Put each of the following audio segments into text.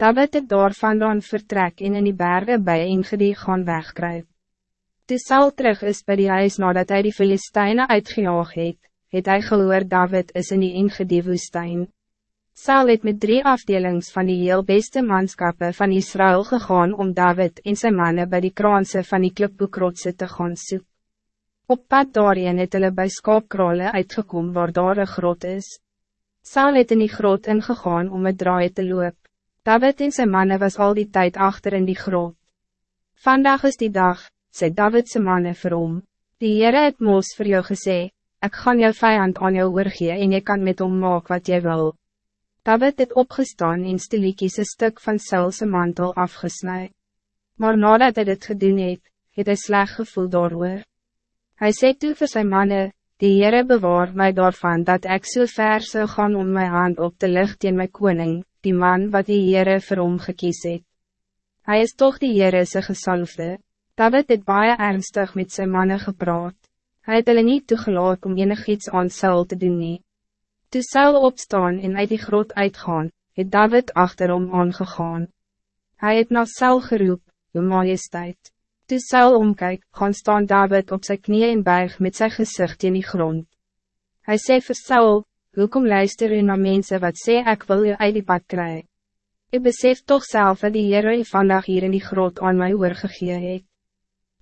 David het daarvandaan vertrek en in die bergen bij Engedi gaan wegkruip. Toe Saul terug is bij die huis nadat hij die Filisteine uitgejaag het, het hy gehoor David is in die Engedi woestijn. Saul het met drie afdelings van die heel beste manskappe van Israël gegaan om David en zijn mannen bij die kraanse van die klipboekrotse te gaan soek. Op pad daarin het hulle by skaapkrale uitgekom waar daar een grot is. Saul het in die grot ingegaan om het draai te loop. David en zijn mannen was al die tijd achter in die grot. Vandaag is die dag, zei David zijn mannen vir hom. Die Heere het moos voor jou gesê, ik gaan jou vijand aan jou oorgee en je kan met hom maak wat jy wil. David het opgestaan en stiliekies een stuk van Saulse mantel afgesnijd. Maar nadat hij dit gedoen het, het hy sleg gevoel daarover. Hij sê toe vir sy manne, die Heere bewaar mij daarvan dat ik so ver zou gaan om mijn hand op te licht in mijn koning, die man wat die Heere vir hom gekies het. Hy is toch die Heere sy gesalfde. David het baie ernstig met zijn mannen gepraat. Hij het hulle niet toegelaat om enig iets aan Saul te doen nie. Toe Saul opstaan en uit die grot uitgaan, het David achterom aangegaan. Hij het na Saul geroep, uw majesteit. Toe Saul omkyk, gaan staan David op zijn knieën en buig met zijn gezicht in die grond. Hij zei vir Saul, Hoekom luister u na mensen wat sê ek wil u uit die pad kry? Ik besef toch zelf dat die Heere u vandag hier in die grot aan my oorgegee het.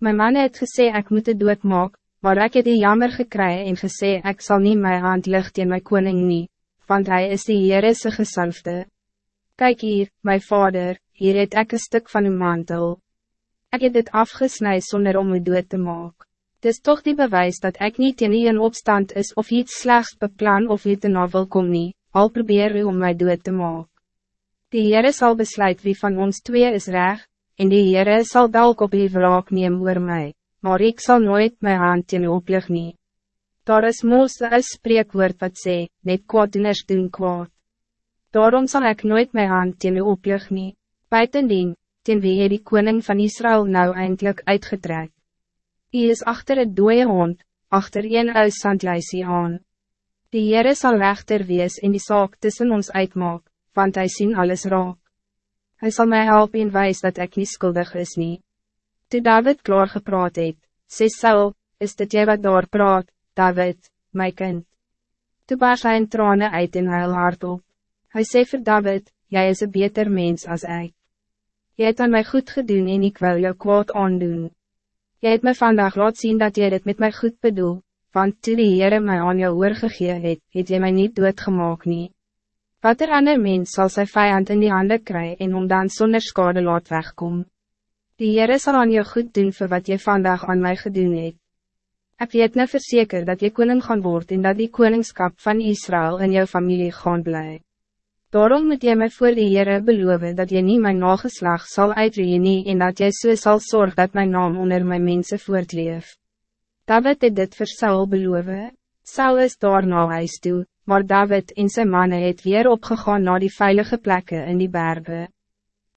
My man het gesê ek moet het dood maak, maar ek het die jammer gekry en gesê ek zal niet my hand licht in my koning nie, want hij is die Heere se gesalfde. Kijk hier, mijn vader, hier het ek een stuk van uw mantel. Ik heb dit afgesnijd zonder om u dood te maken. Het is toch die bewijs dat ik niet in een opstand is of iets slechts beplan of iets te navel kom nie, al probeer u om mij dood te maken. Die Heere zal besluit wie van ons twee is recht, en die Heere zal dalk op die wraak neem oor my, maar ik zal nooit mijn hand in oplig nie. Daar is moos een spreekwoord wat sê, net kwaaddoeners doen kwaad. Daarom zal ik nooit mijn hand in oplig nie, buitendien, ten wie het die koning van Israël nou eindelijk uitgetrek. Hij is achter het dooie hond, achter een uitsandlijsie aan. Die Heere sal rechter wees in die zaak tussen ons uitmaak, want hij zien alles raak. Hij zal mij helpen en wijs dat ik niet schuldig is nie. Toe David klaar gepraat het, sê Saul, is dit jy wat daar praat, David, my kind. Toe baas hy in trane uit en huil hard op. Hy sê vir David, jij is een beter mens als ik. Jy het aan mij goed gedoen en ik wil jou kwaad aandoen. Jy het my vandaag laat zien dat jy dit met mij goed bedoel, want toe die Heere my aan jou oorgegee het, het jy my niet doodgemaak nie. Wat er ander mens zal sy vijand in die handen kry en om dan zonder skade laat wegkom. Die Heere zal aan jou goed doen voor wat jy vandaag aan mij gedoen het. Ek weet nou verzeker dat je koning gaan worden en dat die koningskap van Israël in jou familie gaan blijven. Daarom moet jy mij voor die Heere beloven dat je niet mijn nageslag zal uitreen nie en dat jy so sal zorg dat mijn naam onder mijn mensen voortleef. David het dit vir Saul beloven. Saul is daar na huis toe, maar David en zijn mannen het weer opgegaan naar die veilige plekken in die bergen.